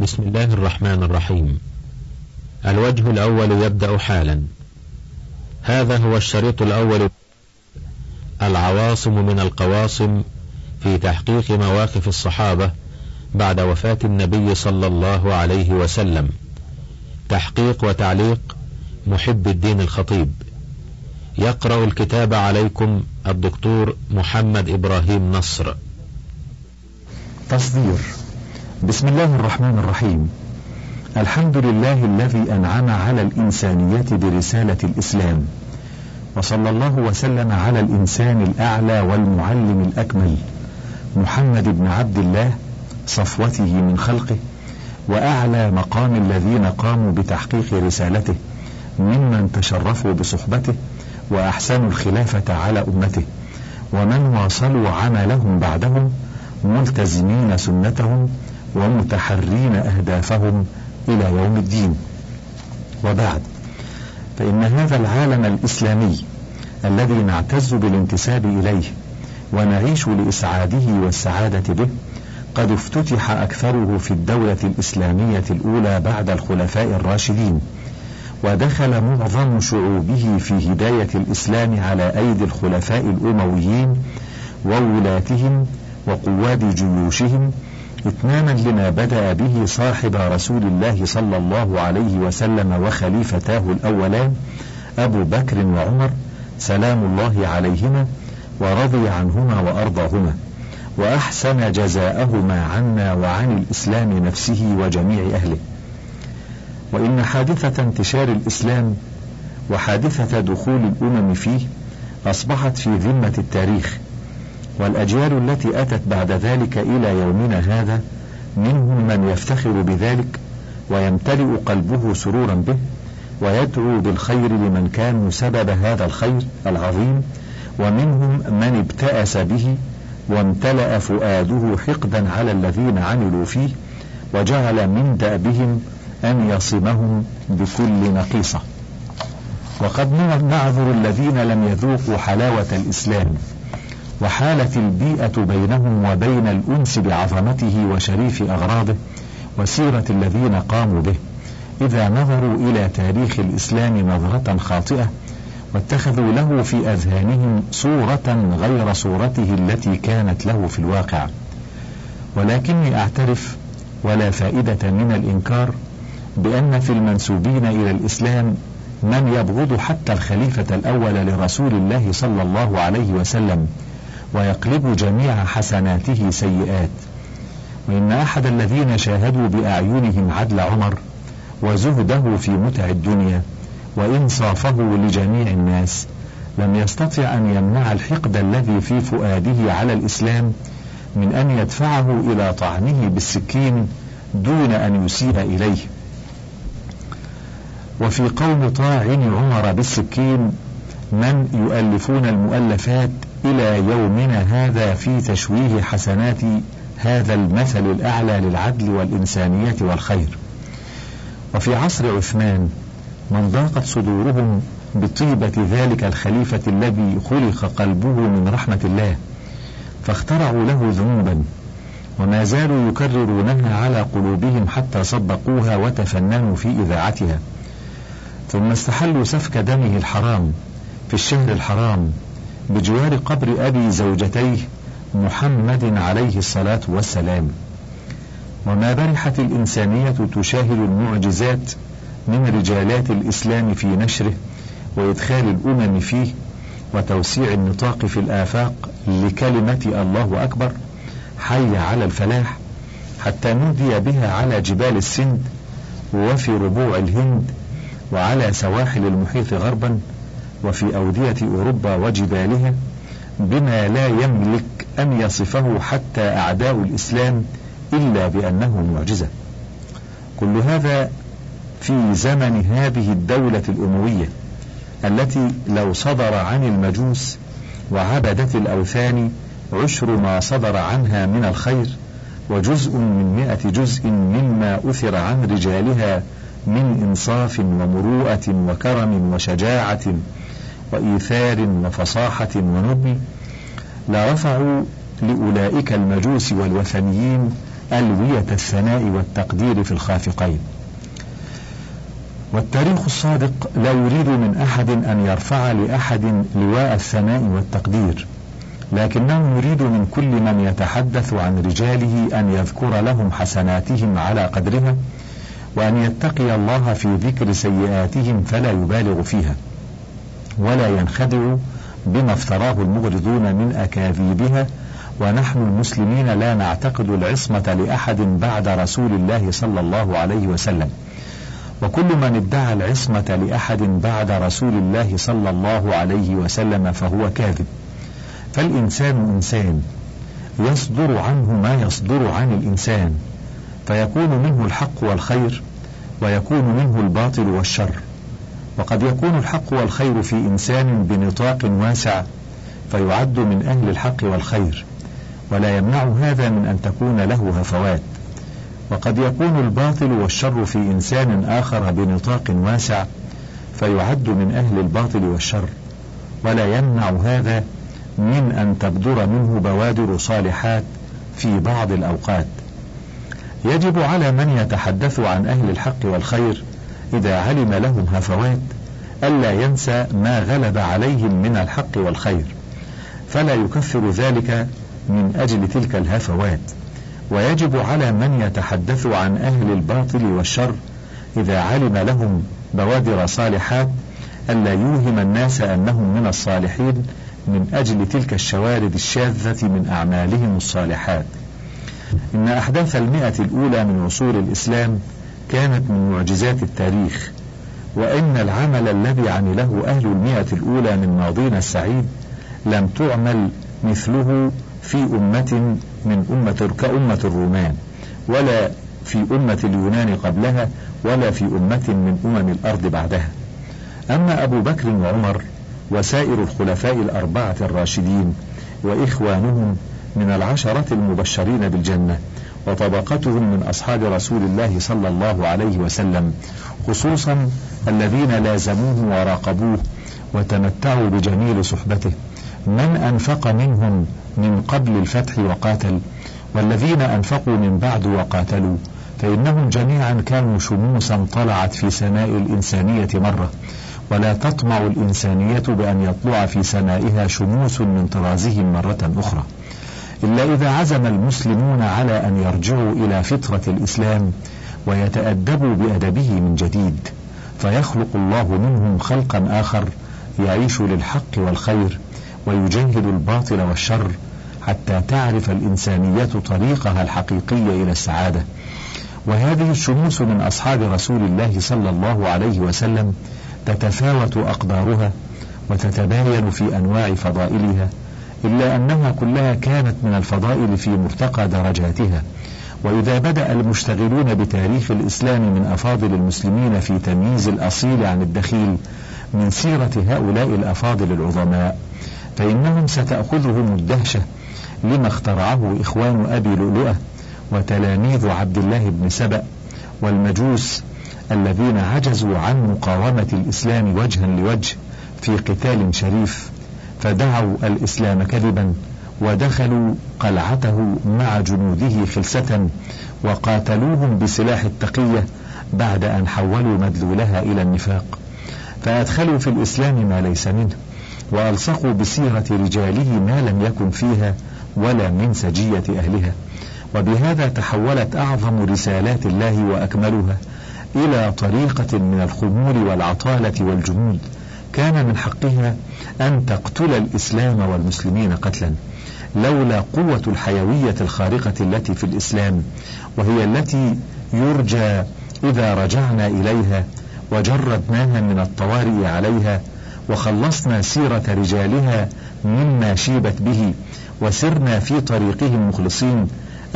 بسم الله الرحمن الرحيم. الوجه الأول يبدأ حالا. هذا هو الشريط الأول. العواصم من القواصم في تحقيق مواقف الصحابة بعد وفاة النبي صلى الله عليه وسلم. تحقيق وتعليق محب الدين الخطيب. يقرأ الكتاب عليكم الدكتور محمد إبراهيم نصر. تصدير. بسم الله الرحمن الرحيم. الحمد لله الذي أنعم على الإنسانية برسالة الإسلام وصلى الله وسلم على الإنسان الأعلى والمعلم الأكمل محمد بن عبد الله صفوته من خلقه وأعلى مقام الذين قاموا بتحقيق رسالته ممن تشرفوا بصحبته وأحسنوا الخلافة على أمته ومن واصلوا عملهم بعدهم ملتزمين سنتهم ومتحرين أهدافهم إلى يوم الدين. وبعد فإن هذا العالم الإسلامي الذي نعتز بالانتساب إليه ونعيش لإسعاده والسعادة به قد افتتح أكثره في الدولة الإسلامية الأولى بعد الخلفاء الراشدين ودخل معظم شعوبه في هداية الإسلام على أيدي الخلفاء الأمويين وولاتهم وقواد جيوشهم إتماما لما بدأ به صاحب رسول الله صلى الله عليه وسلم وخليفتاه الأولان أبو بكر وعمر سلام الله عليهما ورضي عنهما وأرضاهما وأحسن جزاءهما عنا وعن الإسلام نفسه وجميع أهله. وإن حادثة انتشار الإسلام وحادثة دخول الأمم فيه أصبحت في ذمة التاريخ. والأجيال التي أتت بعد ذلك إلى يومنا هذا منهم من يفتخر بذلك ويمتلئ قلبه سرورا به ويدعو بالخير لمن كانوا سبب هذا الخير العظيم ومنهم من ابتأس به وامتلأ فؤاده حقدا على الذين عملوا فيه وجعل من دأبهم أن يصمهم بكل نقيصة. وقد نعذر الذين لم يذوقوا حلاوة الإسلام وحالت البيئة بينهم وبين الأنس بعظمته وشريف أغراضه وسيرة الذين قاموا به إذا نظروا إلى تاريخ الإسلام نظرة خاطئة واتخذوا له في أذهانهم صورة غير صورته التي كانت له في الواقع. ولكني أعترف ولا فائدة من الإنكار بأن في المنسوبين إلى الإسلام من يبغض حتى الخليفة الأول لرسول الله صلى الله عليه وسلم ويقلب جميع حسناته سيئات. وإن أحد الذين شاهدوا بأعينهم عدل عمر وزهده في متع الدنيا وإنصافه لجميع الناس لم يستطع أن يمنع الحقد الذي في فؤاده على الإسلام من أن يدفعه إلى طعنه بالسكين دون أن يسيء إليه. وفي قوم طاعن عمر بالسكين من يؤلفون المؤلفات إلى يومنا هذا في تشويه حسنات هذا المثل الأعلى للعدل والإنسانية والخير. وفي عصر عثمان من ضاقت صدورهم بطيبة ذلك الخليفة الذي خلق قلبه من رحمة الله فاخترعوا له ذنوبا وما زالوا يكررونها على قلوبهم حتى صدقوها وتفننوا في إذاعتها. ثم استحلوا سفك دمه الحرام في الشهر الحرام بجوار قبر أبي زوجتيه محمد عليه الصلاة والسلام. وما برحت الإنسانية تشاهد المعجزات من رجالات الإسلام في نشره وإدخال الأمم فيه وتوسيع النطاق في الآفاق لكلمة الله أكبر حي على الفلاح حتى نودي بها على جبال السند وفي ربوع الهند وعلى سواحل المحيط غربا. وفي أودية أوروبا وجبالها بما لا يملك أن يصفه حتى أعداء الإسلام إلا بأنه معجزة. كل هذا في زمن هذه الدولة الأموية التي لو صدر عن المجوس وعبدة الأوثان عشر ما صدر عنها من الخير وجزء من مئة جزء مما أثر عن رجالها من إنصاف ومروءة وكرم وشجاعة وإيثار وفصاحة ونبل لرفعوا لأولئك المجوس والوثنيين ألوية الثناء والتقدير في الخافقين. والتاريخ الصادق لا يريد من أحد أن يرفع لأحد لواء الثناء والتقدير لكنه يريد من كل من يتحدث عن رجاله أن يذكر لهم حسناتهم على قدرها وأن يتقي الله في ذكر سيئاتهم فلا يبالغ فيها. ولا ينخدع بما افتراه المغرضون من أكاذيبها ونحن المسلمين لا نعتقد العصمة لأحد بعد رسول الله صلى الله عليه وسلم. وكل من ادعى العصمة لأحد بعد رسول الله صلى الله عليه وسلم فهو كاذب. فالإنسان إنسان يصدر عنه ما يصدر عن الإنسان فيكون منه الحق والخير ويكون منه الباطل والشر. وقد يكون الحق والخير في إنسان بنطاق واسع فيعد من أهل الحق والخير ولا يمنع هذا من أن تكون له هفوات. وقد يكون الباطل والشر في إنسان آخر بنطاق واسع فيعد من أهل الباطل والشر ولا يمنع هذا من أن تبدر منه بوادر صالحات في بعض الأوقات. يجب على من يتحدث عن أهل الحق والخير إذا علم لهم هفوات ألا ينسى ما غلب عليهم من الحق والخير. فلا يكفر ذلك من أجل تلك الهفوات ويجب على من يتحدث عن أهل الباطل والشر إذا علم لهم بوادر صالحات ألا يوهم الناس أنهم من الصالحين من أجل تلك الشوارد الشاذة من أعمالهم الصالحات. إن أحداث المئة الأولى من عصور الإسلام كانت من معجزات التاريخ وإن العمل الذي عمله أهل المئة الأولى من ماضينا السعيد لم تعمل مثله في أمة من أمة كأمة الرومان ولا في أمة اليونان قبلها ولا في أمة من أمم الأرض بعدها. أما أبو بكر وعمر وسائر الخلفاء الأربعة الراشدين وإخوانهم من العشرة المبشرين بالجنة وطبقتهم من أصحاب رسول الله صلى الله عليه وسلم خصوصا الذين لازموه وراقبوه وتمتعوا بجميل صحبته. من أنفق منهم من قبل الفتح وقاتل والذين أنفقوا من بعد وقاتلوا فإنهم جميعا كانوا شموسا طلعت في سماء الإنسانية مرة. ولا تطمع الإنسانية بأن يطلع في سمائها شموس من طرازهم مرة أخرى. إلا إذا عزم المسلمون على أن يرجعوا إلى فطرة الإسلام ويتأدبوا بأدبه من جديد فيخلق الله منهم خلقا آخر يعيش للحق والخير ويجاهد الباطل والشر حتى تعرف الإنسانية طريقها الحقيقي إلى السعادة. وهذه الشموس من أصحاب رسول الله صلى الله عليه وسلم تتفاوت أقدارها وتتباين في أنواع فضائلها. إلا أنها كلها كانت من الفضائل في مرتقى درجاتها. وإذا بدأ المشتغلون بتاريخ الإسلام من أفاضل المسلمين في تمييز الأصيل عن الدخيل من سيرة هؤلاء الأفاضل العظماء فإنهم ستأخذهم الدهشة لما اخترعه إخوان أبي لؤلؤة وتلاميذ عبد الله بن سبأ والمجوس الذين عجزوا عن مقاومة الإسلام وجها لوجه في قتال شريف. فدعوا الإسلام كذبا ودخلوا قلعته مع جنوده خلسة وقاتلوهم بسلاح التقية بعد أن حولوا مدلولها إلى النفاق. فأدخلوا في الإسلام ما ليس منه وألصقوا بسيرة رجاله ما لم يكن فيها ولا من سجية أهلها. وبهذا تحولت أعظم رسالات الله وأكملها إلى طريقة من الخمول والعطالة والجمود كان من حقها أن تقتل الإسلام والمسلمين قتلا لولا قوة الحيوية الخارقة التي في الإسلام وهي التي يرجى إذا رجعنا إليها وجردناها من الطوارئ عليها وخلصنا سيرة رجالها مما شيبت به وسرنا في طريقهم مخلصين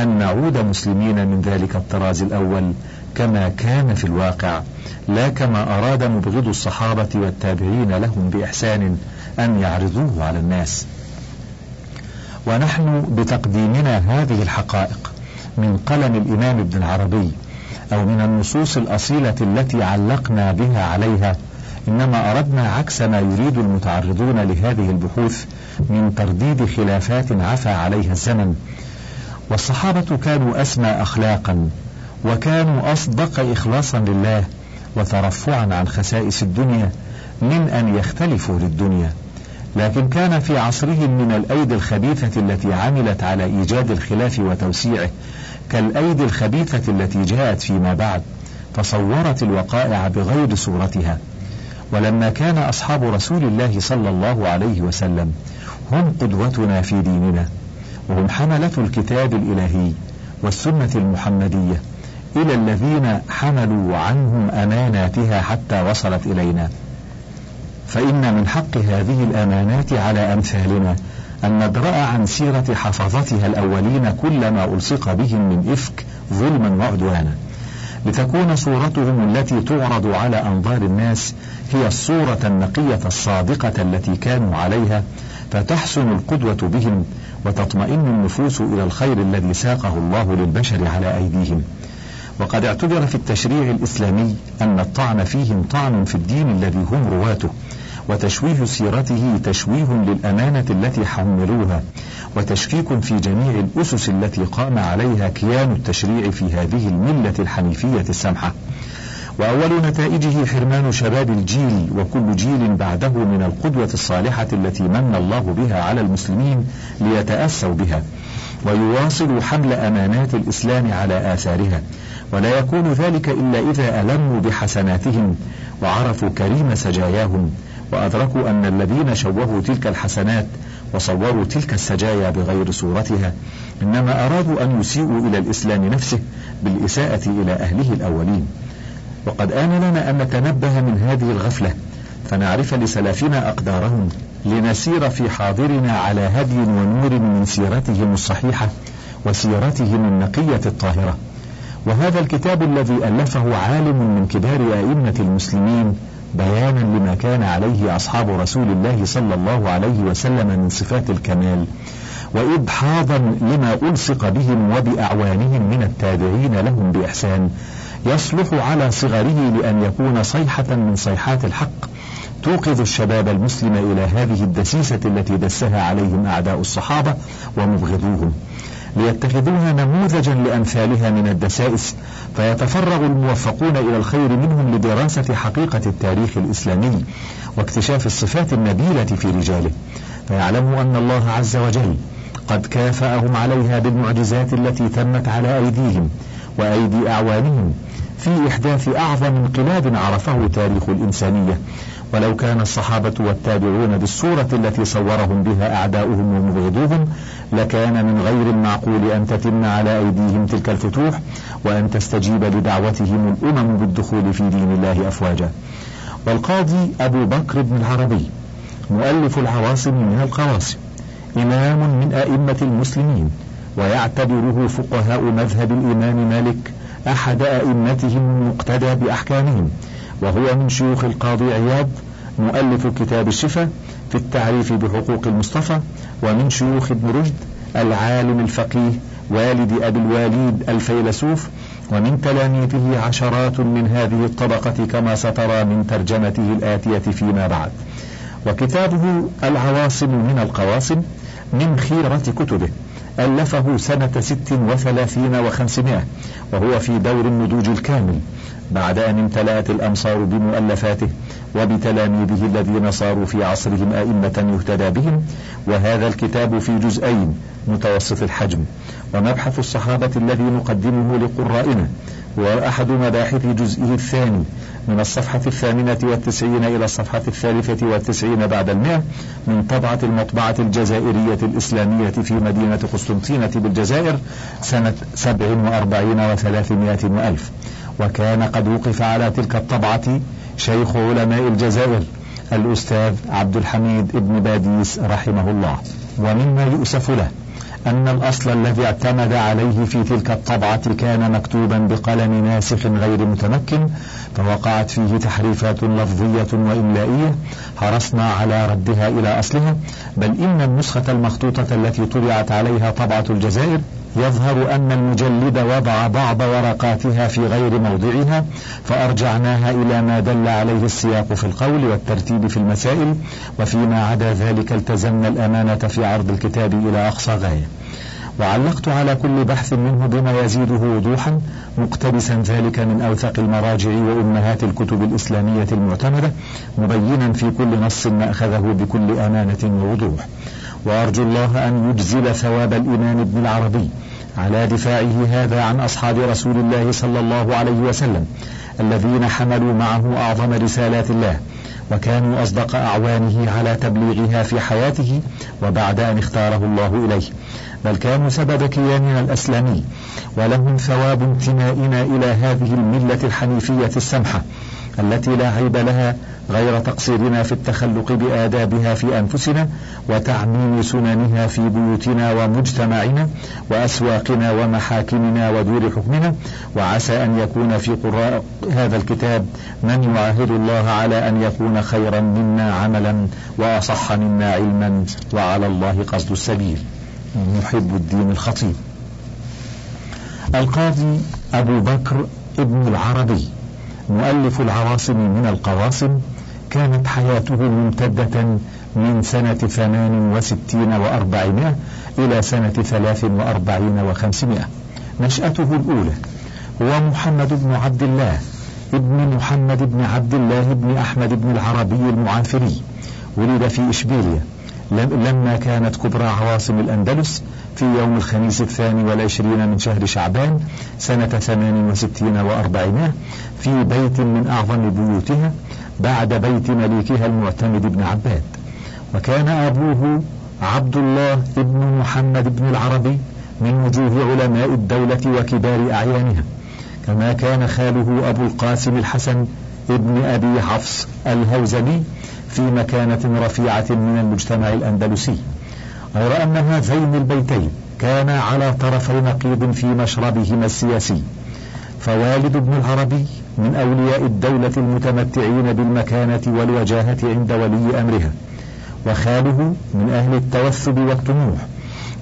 أن نعود مسلمين من ذلك الطراز الأول كما كان في الواقع لا كما أراد مبغض الصحابة والتابعين لهم بإحسان أن يعرضوه على الناس. ونحن بتقديمنا هذه الحقائق من قلم الإمام ابن العربي أو من النصوص الأصيلة التي علقنا بها عليها إنما أردنا عكس ما يريد المتعرضون لهذه البحوث من ترديد خلافات عفى عليها الزمن. والصحابة كانوا أسمى أخلاقا وكانوا أصدق إخلاصا لله وترفعا عن خسائس الدنيا من أن يختلفوا للدنيا. لكن كان في عصرهم من الأيدي الخبيثة التي عملت على إيجاد الخلاف وتوسيعه كالأيدي الخبيثة التي جاءت فيما بعد فصورت الوقائع بغير صورتها. ولما كان أصحاب رسول الله صلى الله عليه وسلم هم قدوتنا في ديننا وهم حملة الكتاب الإلهي والسنة المحمدية. إلى الذين حملوا عنهم أماناتها حتى وصلت إلينا. فإن من حق هذه الأمانات على أمثالنا أن ندرأ عن سيرة حفظتها الأولين كل ما ألصق بهم من إفك ظلما وعدوانا لتكون صورتهم التي تعرض على أنظار الناس هي الصورة النقية الصادقة التي كانوا عليها فتحسن القدوة بهم وتطمئن النفوس إلى الخير الذي ساقه الله للبشر على أيديهم. وقد اعتبر في التشريع الإسلامي أن الطعن فيهم طعن في الدين الذي هم رواته وتشويه سيرته تشويه للأمانة التي حملوها وتشكيك في جميع الأسس التي قام عليها كيان التشريع في هذه الملة الحنيفية السمحة. وأول نتائجه حرمان شباب الجيل وكل جيل بعده من القدوة الصالحة التي من الله بها على المسلمين ليتأسوا بها ويواصلوا حمل أمانات الإسلام على آثارها. ولا يكون ذلك إلا إذا ألموا بحسناتهم وعرفوا كريم سجاياهم وأدركوا أن الذين شوهوا تلك الحسنات وصوروا تلك السجايا بغير صورتها إنما أرادوا أن يسيئوا إلى الإسلام نفسه بالإساءة إلى أهله الأولين. وقد آن لنا أن نتنبه من هذه الغفلة فنعرف لسلفنا أقدارهم لنسير في حاضرنا على هدي ونور من سيرتهم الصحيحة وسيرتهم النقية الطاهرة. وهذا الكتاب الذي ألفه عالم من كبار أئمة المسلمين بيانا لما كان عليه أصحاب رسول الله صلى الله عليه وسلم من صفات الكمال. وإبحاضا لما ألصق بهم وبأعوانهم من التابعين لهم بإحسان. يصلح على صغره لأن يكون صيحة من صيحات الحق. توقظ الشباب المسلم إلى هذه الدسيسة التي دسها عليهم أعداء الصحابة ومبغضوهم. ليتخذوها نموذجا لأمثالها من الدسائس فيتفرغ الموفقون إلى الخير منهم لدراسة حقيقة التاريخ الإسلامي واكتشاف الصفات النبيلة في رجاله. فيعلموا أن الله عز وجل قد كافأهم عليها بالمعجزات التي تمت على أيديهم وأيدي أعوانهم في إحداث أعظم انقلاب عرفه تاريخ الإنسانية. ولو كان الصحابة والتابعون بالصورة التي صورهم بها أعداؤهم ومبغضوهم لكان من غير المعقول أن تتم على أيديهم تلك الفتوح وأن تستجيب لدعوتهم الأمم بالدخول في دين الله أفواجا. والقاضي أبو بكر بن العربي مؤلف العواصم من القواصم إمام من أئمة المسلمين ويعتبره فقهاء مذهب الإمام مالك أحد أئمتهم المقتدى بأحكامهم وهو من شيوخ القاضي عياض مؤلف كتاب الشفا في التعريف بحقوق المصطفى ومن شيوخ ابن رشد العالم الفقيه والد أبي الواليد الفيلسوف ومن تلاميذه عشرات من هذه الطبقة كما سترى من ترجمته الآتية فيما بعد. وكتابه العواصم من القواصم من خيرة كتبه. ألفه سنة ست وثلاثين وخمسمائة وهو في دور النضوج الكامل. بعد أن امتلأت الأمصار بمؤلفاته وبتلاميذه الذين صاروا في عصرهم أئمة يهتدى بهم وهذا الكتاب في جزئين متوسط الحجم. ومبحث الصحابة الذي نقدمه لقرائنا هو أحد مباحث جزئه الثاني من الصفحة الثامنة والتسعين إلى الصفحة الثالثة والتسعين بعد المئة من طبعة المطبعة الجزائرية الإسلامية في مدينة قسطنطينة بالجزائر سنة سبع وأربعين وثلاثمائة وألف. وكان قد وقف على تلك الطبعة شيخ علماء الجزائر الأستاذ عبد الحميد ابن باديس رحمه الله. ومما يؤسف له أن الأصل الذي اعتمد عليه في تلك الطبعة كان مكتوبا بقلم ناسخ غير متمكن فوقعت فيه تحريفات لفظية وإملائية. حرصنا على ردها إلى أصلها بل إن النسخة المخطوطة التي طبعت عليها طبعة الجزائر يظهر أن المجلد وضع بعض ورقاتها في غير موضعها فأرجعناها إلى ما دل عليه السياق في القول والترتيب في المسائل وفيما عدا ذلك التزمنا الأمانة في عرض الكتاب إلى أقصى غاية. وعلقت على كل بحث منه بما يزيده وضوحا مقتبسا ذلك من أوثق المراجع وأمهات الكتب الإسلامية المعتمدة مبينا في كل نص ما أخذه بكل أمانة ووضوح. وأرجو الله أن يجزل ثواب الإمام ابن العربي على دفاعه هذا عن أصحاب رسول الله صلى الله عليه وسلم الذين حملوا معه أعظم رسالات الله وكانوا أصدق أعوانه على تبليغها في حياته وبعد أن اختاره الله إليه. بل كانوا سبب كياننا الأسلامي ولهم ثواب انتمائنا إلى هذه الملة الحنيفية السمحة التي لا عيب لها غير تقصيرنا في التخلق بآدابها في أنفسنا وتعميم سننها في بيوتنا ومجتمعنا وأسواقنا ومحاكمنا ودور حكمنا. وعسى أن يكون في قراء هذا الكتاب من يعاهد الله على أن يكون خيرا منا عملا وأصح منا علما وعلى الله قصد السبيل. محب الدين الخطيب. القاضي أبو بكر ابن العربي. مؤلف العواصم من القواصم كانت حياته ممتدة من سنة ثمان وستين وأربعمائة إلى سنة ثلاث وأربعين وخمسمائة. نشأته الأولى هو محمد بن عبد الله ابن محمد بن عبد الله بن أحمد بن العربي المعافري. ولد في إشبيليا لما كانت كبرى عواصم الأندلس في يوم الخميس الثاني والعشرين من شهر شعبان سنة ثمان وستين وأربعمائة في بيت من أعظم بيوتها بعد بيت مليكها المعتمد بن عباد. وكان أبوه عبد الله بن محمد بن العربي من وجوه علماء الدولة وكبار أعيانها. كما كان خاله أبو القاسم الحسن ابن أبي حفص الهوزني في مكانة رفيعة من المجتمع الأندلسي. غير أن هذين البيتين كانا على طرفي نقيض في مشربهما السياسي. فوالد ابن العربي من أولياء الدولة المتمتعين بالمكانة والوجاهة عند ولي أمرها. وخاله من أهل التوثب والطموح.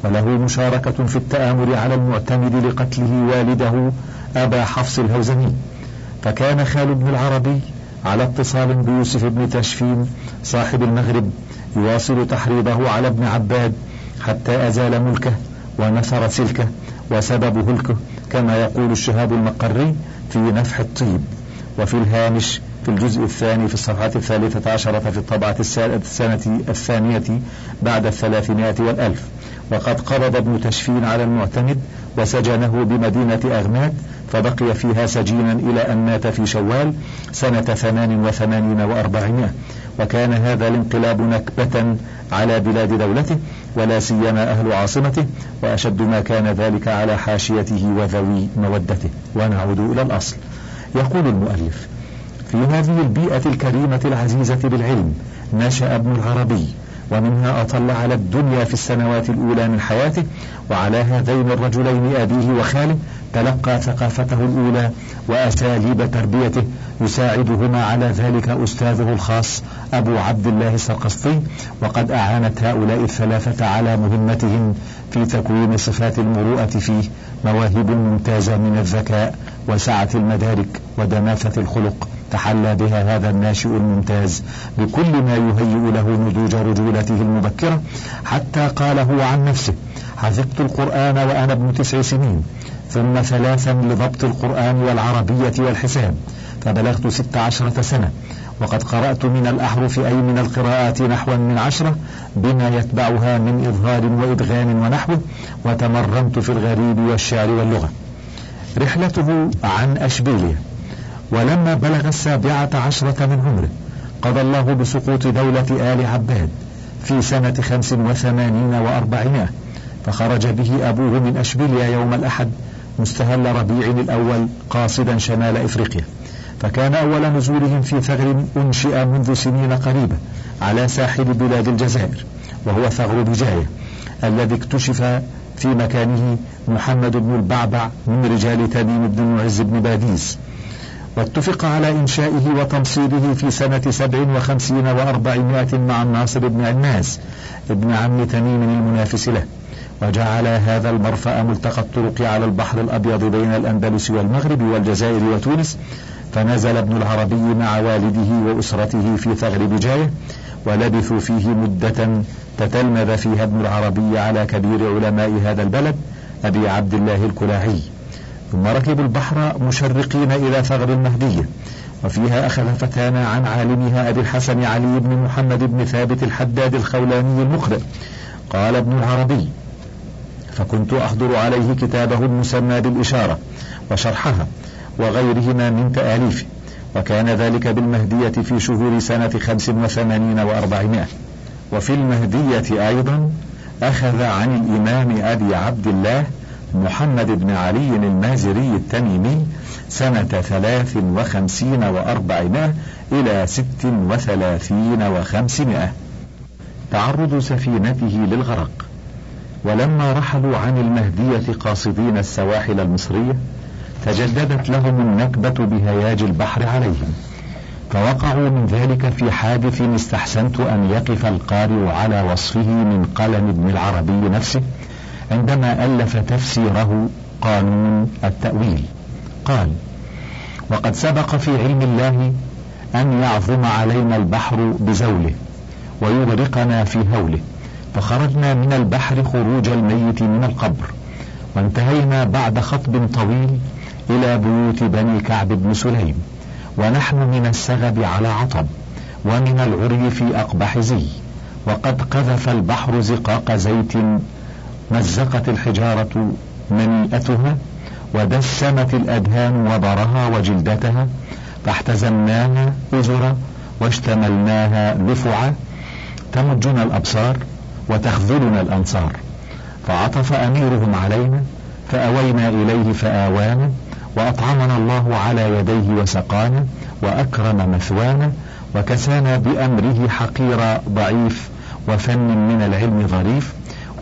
وله مشاركة في التآمر على المعتمد لقتله والده أبا حفص الهوزني فكان خال ابن العربي على اتصال بيوسف بن تشفين صاحب المغرب يواصل تحريضه على ابن عباد حتى أزال ملكه ونثر سلكه وسبب هلكه كما يقول الشهاب المقري في نفح الطيب. وفي الهامش في الجزء الثاني في الصفحة الثالثة عشرة في الطبعة السنة الثانية بعد الثلاثمائة والألف. وقد قبض ابن تشفين على المعتمد وسجنه بمدينة أغماد فبقي فيها سجينا إلى أن مات في شوال سنة ثمان وثمانين وأربعمائة. وكان هذا الانقلاب نكبة على بلاد دولته ولا سيما أهل عاصمته وأشد ما كان ذلك على حاشيته وذوي مودته. ونعود إلى الأصل. يقول المؤلف في هذه البيئة الكريمة العزيزة بالعلم نشأ ابن العربي ومنها أطل على الدنيا في السنوات الأولى من حياته وعلى هذين الرجلين أبيه وخاله تلقى ثقافته الأولى وأساليب تربيته. يساعدهما على ذلك أستاذه الخاص أبو عبد الله السرقسطي وقد أعانت هؤلاء الثلاثة على مهمتهم في تكوين صفات المروءة فيه مواهب ممتازة من الذكاء وسعة المدارك ودماثة الخلق. تحلى بها هذا الناشئ الممتاز بكل ما يهيئ له نضوج رجولته المبكرة. حتى قال هو عن نفسه حفظت القرآن وأنا ابن تسع سنين. ثم ثلاثا لضبط القرآن والعربية والحساب فبلغت ست عشرة سنة. وقد قرأت من الأحرف أي من القراءات نحوا من عشرة بما يتبعها من إظهار وإدغام ونحو وتمرنت في الغريب والشعر واللغة. رحلته عن أشبيلية. ولما بلغ السابعة عشرة من عمره قضى الله بسقوط دولة آل عباد في سنة خمس وثمانين وأربعمائة فخرج به أبوه من أشبيليا يوم الأحد مستهل ربيع الأول قاصدا شمال إفريقيا. فكان أول نزولهم في ثغر أنشئ منذ سنين قريبة على ساحل بلاد الجزائر وهو ثغر بجاية الذي اكتشف في مكانه محمد بن البعبع من رجال تميم بن معز بن باديس. واتفق على إنشائه وتمصيره في سنة سبع وخمسين وأربعمائة مع الناصر بن علناس ابن عم تميم المنافس له. وجعل هذا المرفأ ملتقى الطرق على البحر الأبيض بين الأندلس والمغرب والجزائر وتونس فنزل ابن العربي مع والده وأسرته في ثغر بجاية ولبثوا فيه مدة تتلمذ فيها ابن العربي على كبير علماء هذا البلد أبي عبد الله الكلاعي. ثم ركبوا البحر مشرقين إلى ثغر المهدية وفيها أخذ فتانا عن عالمها أبي الحسن علي بن محمد بن ثابت الحداد الخولاني المقرئ. قال ابن العربي فكنت أحضر عليه كتابه المسمى بالإشارة وشرحها وغيرهما من تآليفه وكان ذلك بالمهدية في شهور سنة خمس وثمانين وأربعمائة. وفي المهدية أيضا أخذ عن الإمام أبي عبد الله محمد بن علي المازري التميمي سنة ثلاث وخمسين وأربعمائة إلى ست وثلاثين وخمسمائة. تعرض سفينته للغرق. ولما رحلوا عن المهدية قاصدين السواحل المصرية تجددت لهم النكبة بهياج البحر عليهم. فوقعوا من ذلك في حادث استحسنت أن يقف القارئ على وصفه من قلم ابن العربي نفسه عندما ألف تفسيره قانون التأويل. قال وقد سبق في علم الله أن يعظم علينا البحر بزوله ويغرقنا في هوله. فخرجنا من البحر خروج الميت من القبر وانتهينا بعد خطب طويل إلى بيوت بني كعب بن سليم ونحن من السغب على عطب ومن العري في أقبح زي وقد قذف البحر زقاق زيت مزقت الحجارة منيئتها ودسمت الأدهان وبرها وجلدتها فاحتزمناها أزرا واشتملناها لفعا تمجنا الأبصار وتخذلنا الأنصار. فعطف أميرهم علينا فأوينا إليه فآوانا وأطعمنا الله على يديه وسقانا وأكرم مثوانا وكسانا بأمره حقير ضعيف وفن من العلم ظريف.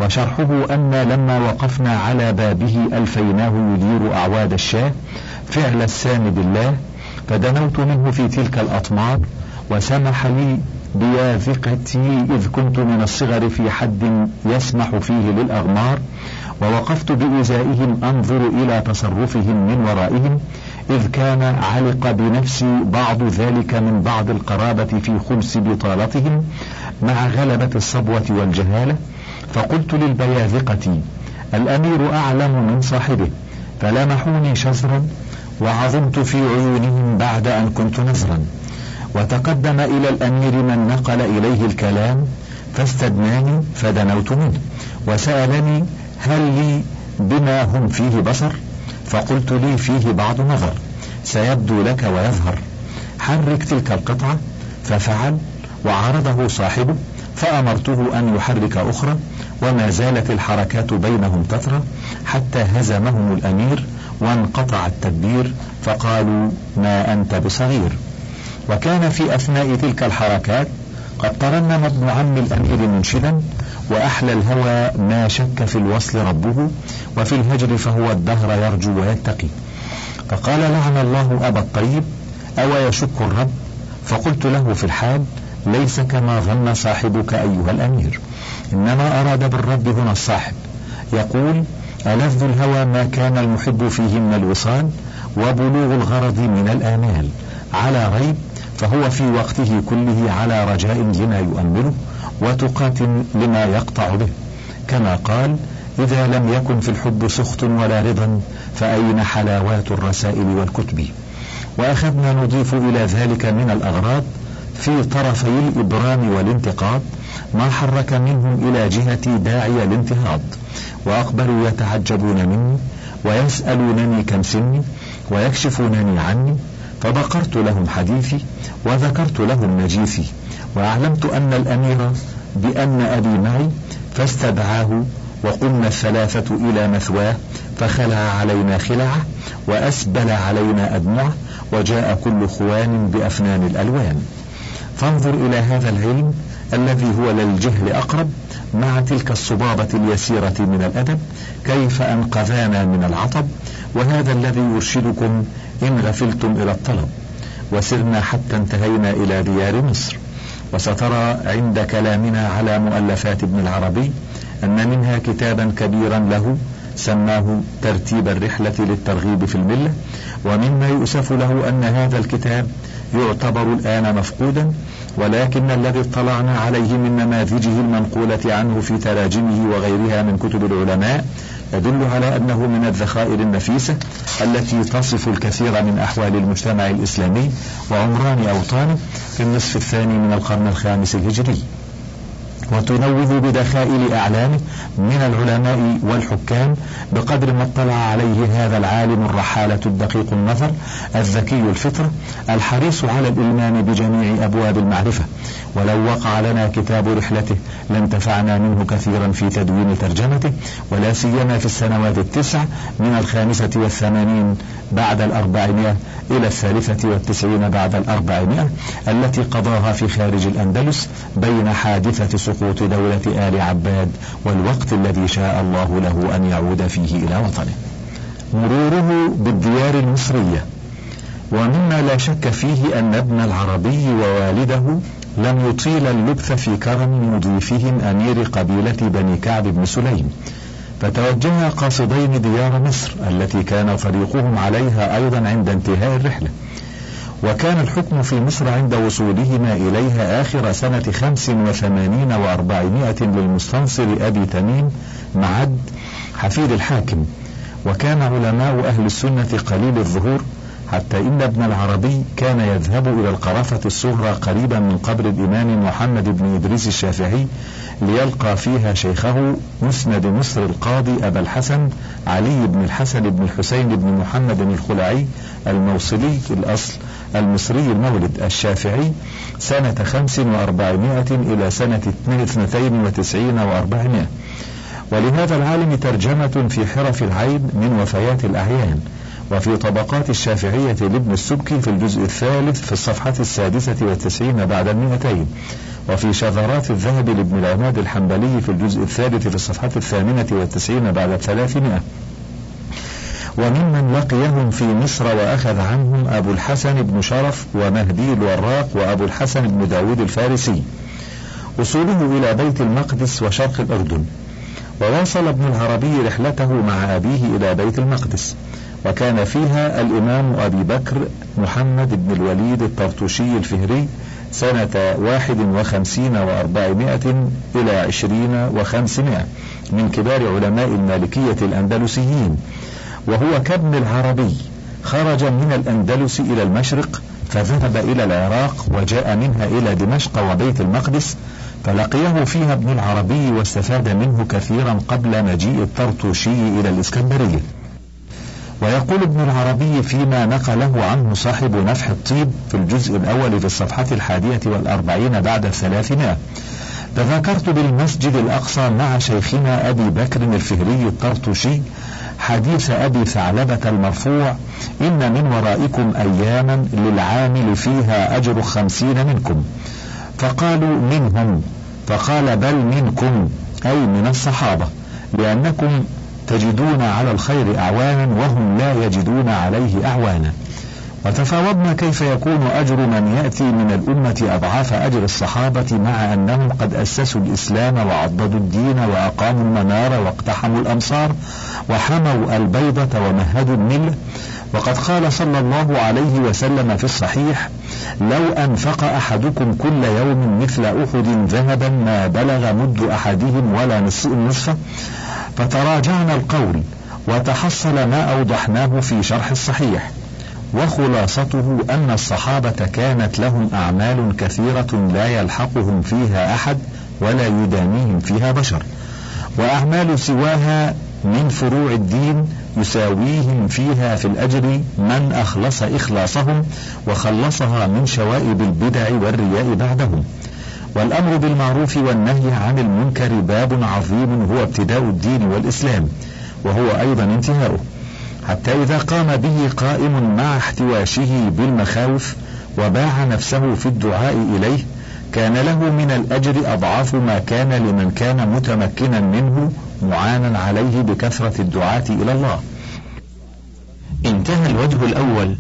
وشرحه أن لما وقفنا على بابه ألفيناه يدير أعواد الشاه فعل السامد الله فدنوت منه في تلك الأطمار وسمح لي بياذقتي إذ كنت من الصغر في حد يسمح فيه للأغمار ووقفت بإزائهم أنظر إلى تصرفهم من ورائهم إذ كان علق بنفسي بعض ذلك من بعض القرابة في خمس بطالتهم مع غلبة الصبوة والجهالة فقلت للبياذقة الأمير أعلم من صاحبه فلمحوني شزرا وعظمت في عيونهم بعد أن كنت نزرا وتقدم إلى الأمير من نقل إليه الكلام فاستدناني فدنوت منه وسألني هل لي بما هم فيه بصر؟ فقلت لي فيه بعض نظر سيبدو لك ويظهر. حرك تلك القطعة ففعل وعرضه صاحبه فأمرته أن يحرك أخرى وما زالت الحركات بينهم تترى حتى هزمهم الأمير وانقطع التدبير فقالوا ما أنت بصغير. وكان في أثناء تلك الحركات قد ترنم ابن عم الأمير منشدا وأحلى الهوى ما شك في الوصل ربه وفي الهجر فهو الدهر يرجو ويتقي. فقال لعن الله أبا الطيب أو يشك الرب؟ فقلت له في الحال ليس كما ظن صاحبك أيها الأمير. إنما أراد بالرب هنا الصاحب. يقول ألذ الهوى ما كان المحب فيه من الوصال وبلوغ الغرض من الآمال. على ريب فهو في وقته كله على رجاء لما يؤمله وتقات لما يقطع به. كما قال إذا لم يكن في الحب سخط ولا رضا فأين حلاوات الرسائل والكتب؟ وأخذنا نضيف إلى ذلك من الأغراض في طرفي الإبرام والانتقاد ما حرك منهم إلى جهة داعي الانتهاض. وأقبلوا يتعجبون مني ويسألونني كم سني ويكشفونني عني فبقرت لهم حديثي وذكرت لهم نجيثي وأعلمت أن الأمير بأن أبي معي فاستدعاه وقمنا الثلاثة إلى مثواه فخلع علينا خلعه وأسبل علينا أدمعه وجاء كل خوان بأفنان الألوان. فانظر إلى هذا العلم الذي هو للجهل أقرب مع تلك الصبابة اليسيرة من الأدب كيف أنقذانا من العطب؟ وهذا الذي يرشدكم إن غفلتم إلى الطلب. وسرنا حتى انتهينا إلى ديار مصر. وسترى عند كلامنا على مؤلفات ابن العربي أن منها كتابا كبيرا له سماه ترتيب الرحلة للترغيب في الملة ومما يؤسف له أن هذا الكتاب يعتبر الآن مفقودا ولكن الذي اطلعنا عليه من نماذجه المنقولة عنه في تراجمه وغيرها من كتب العلماء يدل على أنه من الذخائر النفيسة التي تصف الكثير من أحوال المجتمع الإسلامي وعمران أوطانه في النصف الثاني من القرن الخامس الهجري. وتنوه بدخائل أعلامه من العلماء والحكام بقدر ما اطلع عليه هذا العالم الرحالة الدقيق النظر الذكي الفطرة الحريص على الإلمام بجميع أبواب المعرفة. ولو وقع لنا كتاب رحلته لانتفعنا منه كثيرا في تدوين ترجمته ولا سيما في السنوات التسع من الخامسة والثمانين بعد الأربعمائة إلى الثالثة والتسعين بعد الأربعمائة التي قضاها في خارج الأندلس بين حادثة سقوط دولة آل عباد والوقت الذي شاء الله له أن يعود فيه إلى وطنه. مروره بالديار المصرية. ومما لا شك فيه أن ابن العربي ووالده لم يطيل اللبث في كرم مضيفهم أمير قبيلة بني كعب بن سليم. فتوجها قاصدين ديار مصر التي كان طريقهم عليها أيضا عند انتهاء الرحلة. وكان الحكم في مصر عند وصولهما إليها آخر سنة خمس وثمانين وأربعمائة للمستنصر أبي تميم معد حفيد الحاكم. وكان علماء أهل السنة قليل الظهور حتى إن ابن العربي كان يذهب إلى القرافة الصغرى قريبا من قبر الإمام محمد بن إدريس الشافعي ليلقى فيها شيخه مسند مصر القاضي أبا الحسن علي بن الحسن بن الحسين بن محمد الخلعي الموصلي الأصل. المصري المولد الشافعي سنة خمس وأربعمائة إلى سنة اثنتين وتسعين وأربعمائة. ولهذا العالم ترجمة في حرف العين من وفيات الأعيان وفي طبقات الشافعية لابن السبكي في الجزء الثالث في الصفحة السادسة والتسعين بعد المئتين وفي شذرات الذهب لابن العماد الحنبلي في الجزء الثالث في الصفحة الثامنة والتسعين بعد الثلاثمائة. وممن لقيهم في مصر وأخذ عنهم أبو الحسن بن شرف ومهدي الوراق وأبو الحسن بن داود الفارسي. وصوله إلى بيت المقدس وشرق الأردن. وواصل ابن العربي رحلته مع أبيه إلى بيت المقدس. وكان فيها الإمام أبي بكر محمد بن الوليد الطرطوشي الفهري سنة واحد وخمسين وأربعمائة إلى عشرين وخمسمائة من كبار علماء المالكية الأندلسيين. وهو كابن العربي خرج من الأندلس إلى المشرق فذهب إلى العراق وجاء منها إلى دمشق وبيت المقدس فلقيه فيها ابن العربي واستفاد منه كثيرا قبل مجيء الطرطوشي إلى الإسكندرية. ويقول ابن العربي فيما نقله عنه صاحب نفح الطيب في الجزء الأول في الصفحة الحادية والأربعين بعد الثلاثمائة. تذكرت بالمسجد الأقصى مع شيخنا أبي بكر الفهري الطرطوشي حديث أبي ثعلبة المرفوع إن من ورائكم أياما للعامل فيها أجر خمسين منكم. فقالوا منهم فقال بل منكم أي من الصحابة لأنكم تجدون على الخير أعوانا وهم لا يجدون عليه أعوانا. وتفاوضنا كيف يكون أجر من يأتي من الأمة أضعاف أجر الصحابة مع أنهم قد أسسوا الإسلام وعضدوا الدين وأقاموا المنار واقتحموا الأمصار وحموا البيضة ومهدوا الملة وقد قال صلى الله عليه وسلم في الصحيح لو أنفق أحدكم كل يوم مثل أحد ذهبا ما بلغ مد أحدهم ولا نصفه فتراجعنا القول وتحصل ما أوضحناه في شرح الصحيح وخلاصته أن الصحابة كانت لهم أعمال كثيرة لا يلحقهم فيها أحد ولا يدانيهم فيها بشر. وأعمال سواها من فروع الدين يساويهم فيها في الأجر من أخلص إخلاصهم وخلصها من شوائب البدع والرياء بعدهم. والأمر بالمعروف والنهي عن المنكر باب عظيم هو ابتداء الدين والإسلام وهو أيضا انتهاؤه. حتى إذا قام به قائم مع احتواشه بالمخاوف وباع نفسه في الدعاء إليه كان له من الأجر أضعاف ما كان لمن كان متمكنا منه معانا عليه بكثرة الدعاة إلى الله. انتهى الوجه الأول.